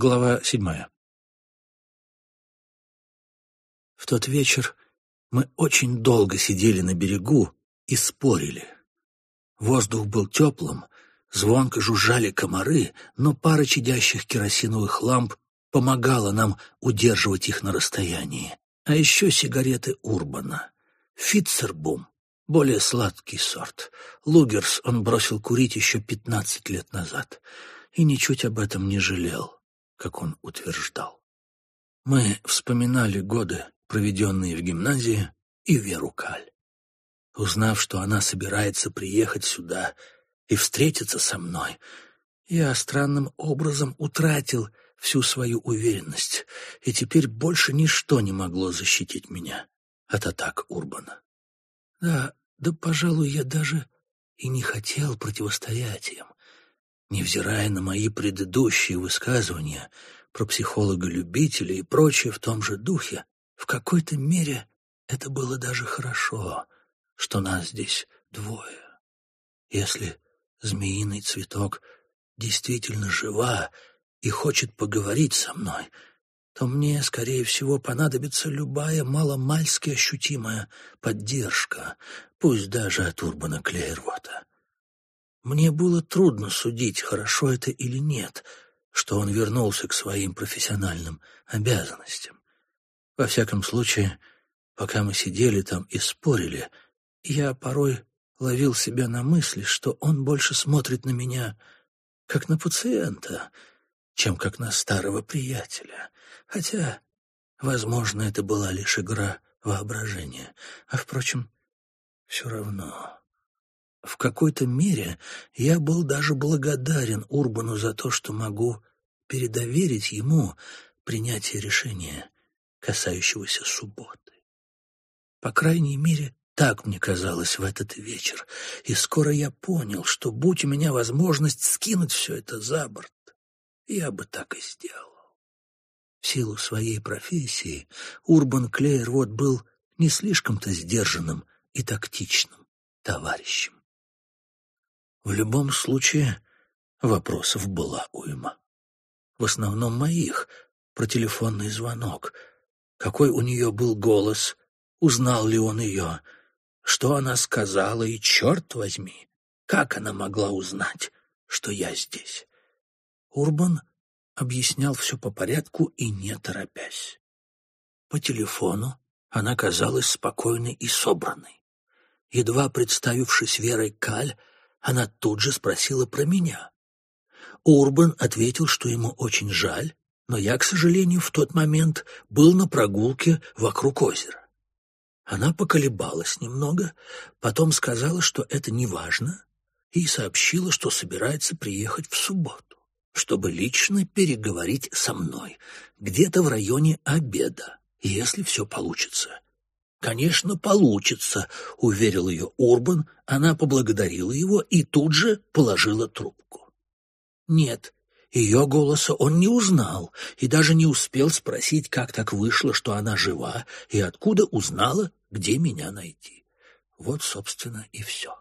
Глава седьмая. В тот вечер мы очень долго сидели на берегу и спорили. Воздух был теплым, звонко жужжали комары, но пара чадящих керосиновых ламп помогала нам удерживать их на расстоянии. А еще сигареты Урбана. Фитцербум — более сладкий сорт. Лугерс он бросил курить еще пятнадцать лет назад и ничуть об этом не жалел как он утверждал. Мы вспоминали годы, проведенные в гимназии, и Веру Каль. Узнав, что она собирается приехать сюда и встретиться со мной, я странным образом утратил всю свою уверенность, и теперь больше ничто не могло защитить меня от атак Урбана. Да, да, пожалуй, я даже и не хотел противостоять им невзирая на мои предыдущие высказывания про психолога-любителя и прочее в том же духе, в какой-то мере это было даже хорошо, что нас здесь двое. Если змеиный цветок действительно жива и хочет поговорить со мной, то мне, скорее всего, понадобится любая маломальски ощутимая поддержка, пусть даже от Урбана Клейрвота. Мне было трудно судить, хорошо это или нет, что он вернулся к своим профессиональным обязанностям. Во всяком случае, пока мы сидели там и спорили, я порой ловил себя на мысли, что он больше смотрит на меня как на пациента, чем как на старого приятеля. Хотя, возможно, это была лишь игра воображения. А, впрочем, все равно... В какой-то мере я был даже благодарен Урбану за то, что могу передоверить ему принятие решения, касающегося субботы. По крайней мере, так мне казалось в этот вечер, и скоро я понял, что будь у меня возможность скинуть все это за борт, я бы так и сделал. В силу своей профессии Урбан Клейервуд был не слишком-то сдержанным и тактичным товарищем. В любом случае, вопросов была уйма. В основном моих, про телефонный звонок. Какой у нее был голос, узнал ли он ее, что она сказала, и, черт возьми, как она могла узнать, что я здесь? Урбан объяснял все по порядку и не торопясь. По телефону она казалась спокойной и собранной. Едва представившись Верой Каль, она тут же спросила про меня. Урбан ответил, что ему очень жаль, но я, к сожалению, в тот момент был на прогулке вокруг озера. Она поколебалась немного, потом сказала, что это не важно, и сообщила, что собирается приехать в субботу, чтобы лично переговорить со мной, где-то в районе обеда, если все получится. «Конечно, получится», — уверил ее Урбан. Она поблагодарила его и тут же положила трубку. Нет, ее голоса он не узнал и даже не успел спросить, как так вышло, что она жива, и откуда узнала, где меня найти. Вот, собственно, и все.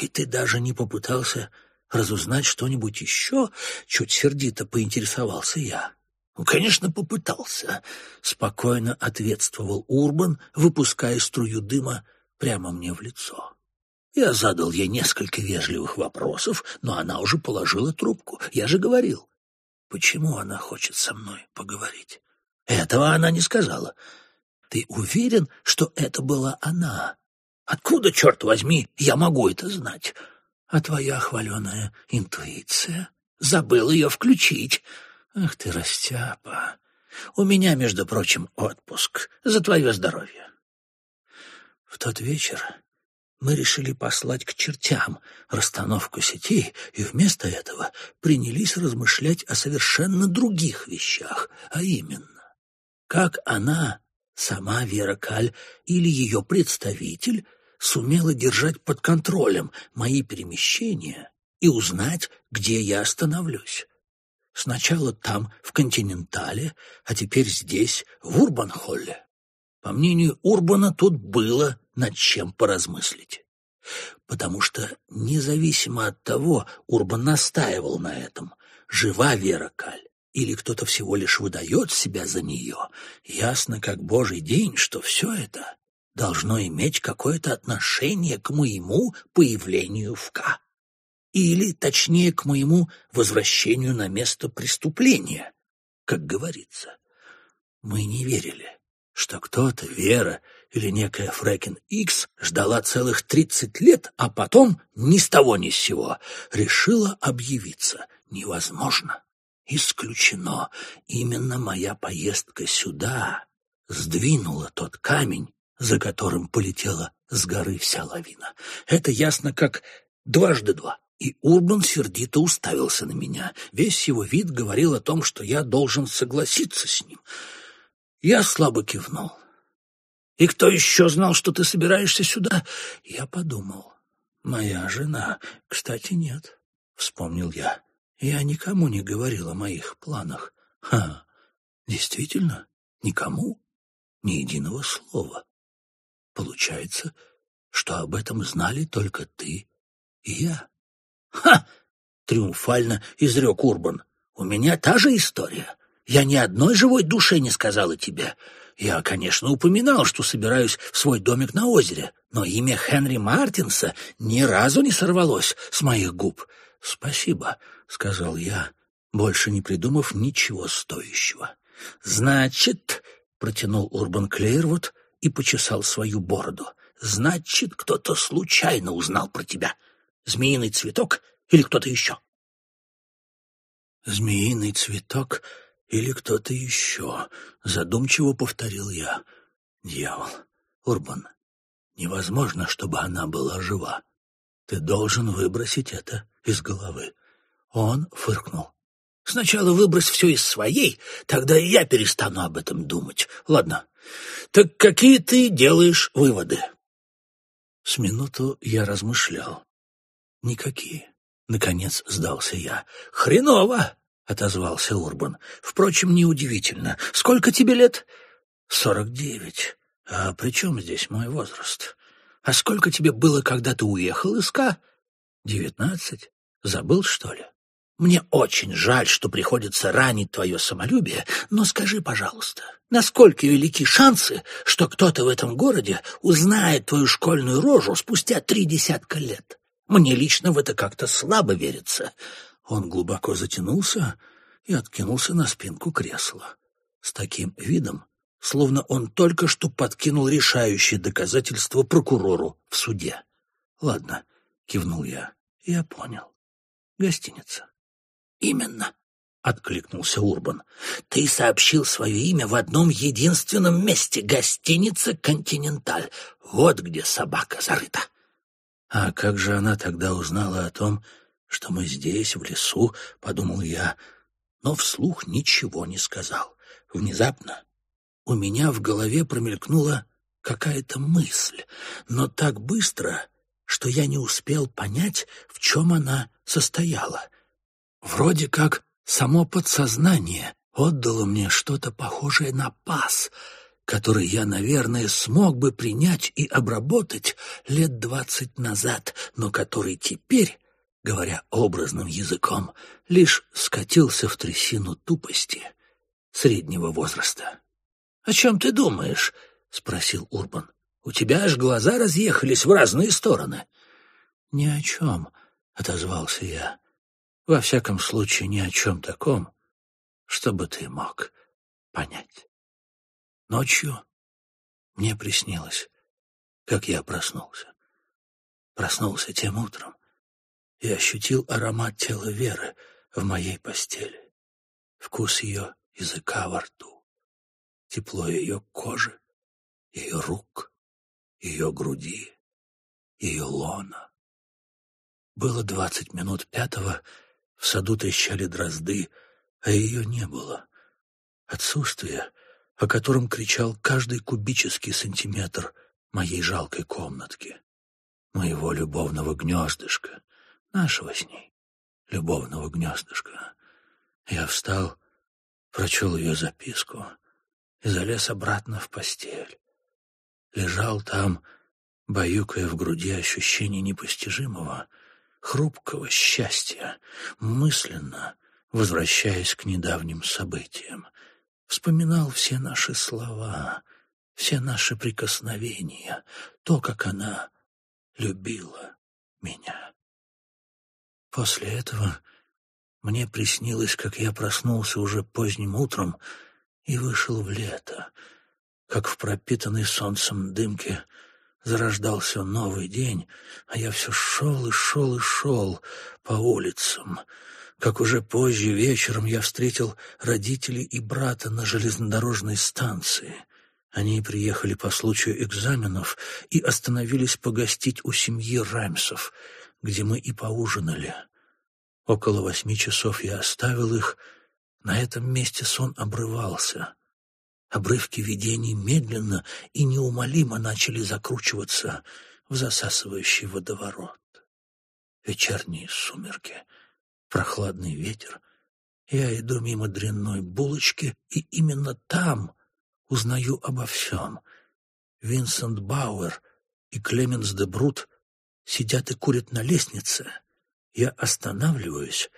И ты даже не попытался разузнать что-нибудь еще? Чуть сердито поинтересовался я. «Ну, конечно, попытался», — спокойно ответствовал Урбан, выпуская струю дыма прямо мне в лицо. Я задал ей несколько вежливых вопросов, но она уже положила трубку. Я же говорил. Почему она хочет со мной поговорить? Этого она не сказала. Ты уверен, что это была она? Откуда, черт возьми, я могу это знать? А твоя хваленая интуиция? Забыл ее включить. Ах ты, растяпа! У меня, между прочим, отпуск. За твое здоровье. В тот вечер мы решили послать к чертям расстановку сетей и вместо этого принялись размышлять о совершенно других вещах, а именно, как она, сама Вера Каль или ее представитель, сумела держать под контролем мои перемещения и узнать, где я остановлюсь. Сначала там, в Континентале, а теперь здесь, в Урбанхолле. По мнению Урбана, тут было над чем поразмыслить. Потому что, независимо от того, Урбан настаивал на этом, жива Вера Каль или кто-то всего лишь выдает себя за нее, ясно как божий день, что все это должно иметь какое-то отношение к моему появлению в К. Или, точнее, к моему возвращению на место преступления, как говорится. Мы не верили, что кто-то, Вера или некая Фрэкин Икс, ждала целых тридцать лет, а потом ни с того ни с сего решила объявиться. Невозможно. Исключено. Именно моя поездка сюда сдвинула тот камень, за которым полетела с горы вся лавина. Это ясно как дважды два. И Урбан сердито уставился на меня. Весь его вид говорил о том, что я должен согласиться с ним. Я слабо кивнул. «И кто еще знал, что ты собираешься сюда?» Я подумал. «Моя жена. Кстати, нет», — вспомнил я. «Я никому не говорил о моих планах». «Ха, действительно, никому? Ни единого слова. Получается, что об этом знали только ты и я». «Ха!» — триумфально изрек Урбан. «У меня та же история. Я ни одной живой душе не сказала тебе. Я, конечно, упоминал, что собираюсь в свой домик на озере, но имя Хенри Мартинса ни разу не сорвалось с моих губ. «Спасибо», — сказал я, больше не придумав ничего стоящего. «Значит», — протянул Урбан Клейрвуд и почесал свою бороду, «значит, кто-то случайно узнал про тебя. Змеиный цветок или кто-то еще?» «Змеиный цветок или кто-то еще», — задумчиво повторил я. «Дьявол, Урбан, невозможно, чтобы она была жива. Ты должен выбросить это из головы». Он фыркнул. «Сначала выбрось все из своей, тогда и я перестану об этом думать. Ладно, так какие ты делаешь выводы?» С минуту я размышлял. «Никакие». Наконец сдался я. «Хреново!» отозвался Урбан. «Впрочем, неудивительно. Сколько тебе лет?» «Сорок девять. А при чем здесь мой возраст? А сколько тебе было, когда ты уехал из Ка?» «Девятнадцать. Забыл, что ли?» «Мне очень жаль, что приходится ранить твое самолюбие, но скажи, пожалуйста, насколько велики шансы, что кто-то в этом городе узнает твою школьную рожу спустя три десятка лет? Мне лично в это как-то слабо верится». Он глубоко затянулся и откинулся на спинку кресла. С таким видом, словно он только что подкинул решающее доказательство прокурору в суде. «Ладно», — кивнул я, — «я понял. Гостиница». «Именно», — откликнулся Урбан. «Ты сообщил свое имя в одном единственном месте — гостиница «Континенталь». Вот где собака зарыта». «А как же она тогда узнала о том, что мы здесь, в лесу, — подумал я, но вслух ничего не сказал. Внезапно у меня в голове промелькнула какая-то мысль, но так быстро, что я не успел понять, в чем она состояла. Вроде как само подсознание отдало мне что-то похожее на пас, который я, наверное, смог бы принять и обработать лет двадцать назад, но который теперь говоря образным языком, лишь скатился в трясину тупости среднего возраста. — О чем ты думаешь? — спросил Урбан. — У тебя аж глаза разъехались в разные стороны. — Ни о чем, — отозвался я. — Во всяком случае, ни о чем таком, чтобы ты мог понять. Ночью мне приснилось, как я проснулся. Проснулся тем утром, и ощутил аромат тела Веры в моей постели, вкус ее языка во рту, тепло ее кожи, ее рук, ее груди, ее лона. Было двадцать минут пятого, в саду трещали дрозды, а ее не было. Отсутствие, о котором кричал каждый кубический сантиметр моей жалкой комнатки, моего любовного гнездышка, нашего с ней любовного гнездышка. Я встал, прочел ее записку и залез обратно в постель. Лежал там, баюкая в груди ощущение непостижимого, хрупкого счастья, мысленно возвращаясь к недавним событиям. Вспоминал все наши слова, все наши прикосновения, то, как она любила меня. После этого мне приснилось, как я проснулся уже поздним утром и вышел в лето, как в пропитанной солнцем дымке зарождался новый день, а я все шел и шел и шел по улицам, как уже позже вечером я встретил родителей и брата на железнодорожной станции. Они приехали по случаю экзаменов и остановились погостить у семьи Раймсов, где мы и поужинали. Около восьми часов я оставил их. На этом месте сон обрывался. Обрывки видений медленно и неумолимо начали закручиваться в засасывающий водоворот. Вечерние сумерки, прохладный ветер. Я иду мимо дрянной булочки, и именно там узнаю обо всем. Винсент Бауэр и Клеменс де Брут сидят и курят на лестнице — я останавливаюсь,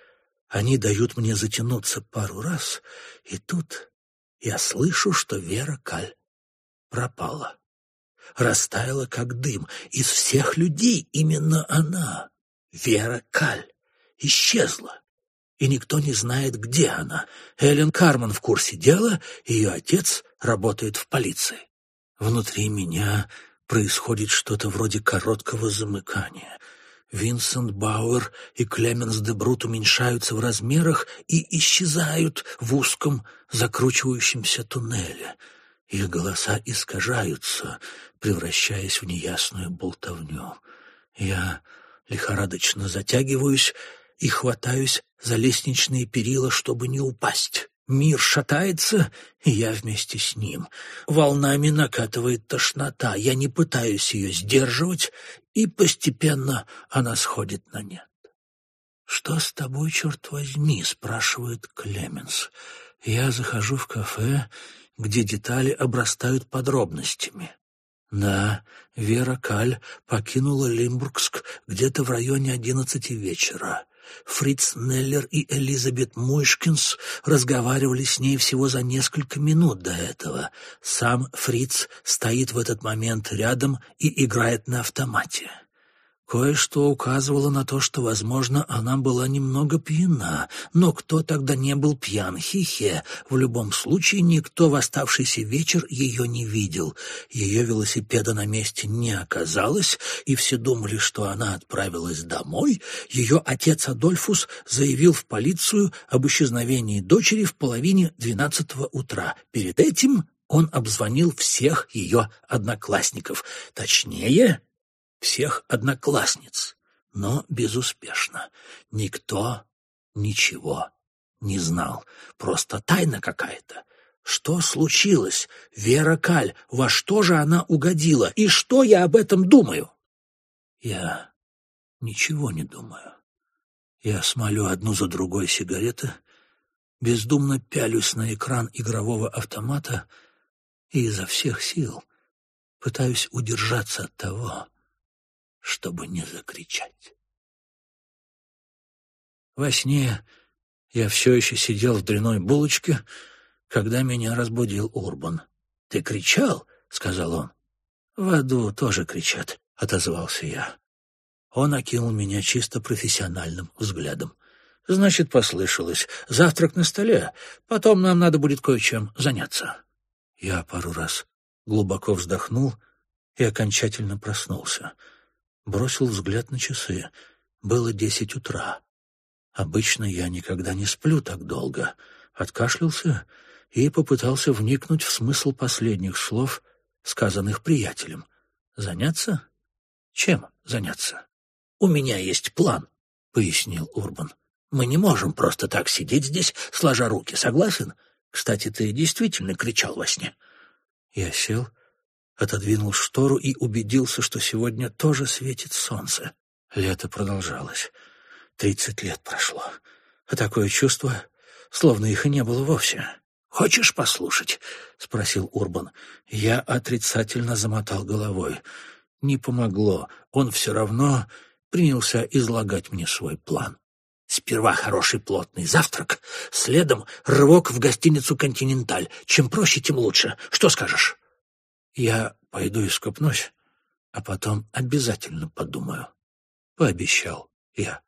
они дают мне затянуться пару раз, и тут я слышу, что Вера Каль пропала. Растаяла, как дым. Из всех людей именно она, Вера Каль, исчезла. И никто не знает, где она. Эллен Карман в курсе дела, ее отец работает в полиции. Внутри меня происходит что-то вроде короткого замыкания — Винсент Бауэр и Клеменс де Брут уменьшаются в размерах и исчезают в узком закручивающемся туннеле. Их голоса искажаются, превращаясь в неясную болтовню. Я лихорадочно затягиваюсь и хватаюсь за лестничные перила, чтобы не упасть. Мир шатается, и я вместе с ним. Волнами накатывает тошнота. Я не пытаюсь ее сдерживать, и постепенно она сходит на нет. «Что с тобой, черт возьми?» — спрашивает Клеменс. Я захожу в кафе, где детали обрастают подробностями. Да, Вера Каль покинула Лимбургск где-то в районе одиннадцати вечера. Фриц Неллер и Элизабет Мойшкинс разговаривали с ней всего за несколько минут до этого. Сам Фриц стоит в этот момент рядом и играет на автомате. Кое-что указывало на то, что, возможно, она была немного пьяна, но кто тогда не был пьян? Хихе. В любом случае, никто в оставшийся вечер ее не видел. Ее велосипеда на месте не оказалось, и все думали, что она отправилась домой. Ее отец Адольфус заявил в полицию об исчезновении дочери в половине двенадцатого утра. Перед этим он обзвонил всех ее одноклассников. Точнее, всех одноклассниц, но безуспешно. Никто ничего не знал. Просто тайна какая-то. Что случилось? Вера Каль, во что же она угодила? И что я об этом думаю? Я ничего не думаю. Я смолю одну за другой сигареты, бездумно пялюсь на экран игрового автомата и изо всех сил пытаюсь удержаться от того, чтобы не закричать. Во сне я все еще сидел в дряной булочке, когда меня разбудил Урбан. «Ты кричал?» — сказал он. «В аду тоже кричат», — отозвался я. Он окинул меня чисто профессиональным взглядом. «Значит, послышалось. Завтрак на столе. Потом нам надо будет кое-чем заняться». Я пару раз глубоко вздохнул и окончательно проснулся бросил взгляд на часы. Было десять утра. Обычно я никогда не сплю так долго. Откашлялся и попытался вникнуть в смысл последних слов, сказанных приятелем. Заняться? Чем заняться? «У меня есть план», — пояснил Урбан. «Мы не можем просто так сидеть здесь, сложа руки, согласен? Кстати, ты действительно кричал во сне». Я сел отодвинул штору и убедился, что сегодня тоже светит солнце. Лето продолжалось. Тридцать лет прошло. А такое чувство, словно их и не было вовсе. «Хочешь послушать?» — спросил Урбан. Я отрицательно замотал головой. Не помогло. Он все равно принялся излагать мне свой план. Сперва хороший плотный завтрак, следом рывок в гостиницу «Континенталь». Чем проще, тем лучше. Что скажешь? Я пойду и скупнусь, а потом обязательно подумаю. Пообещал я.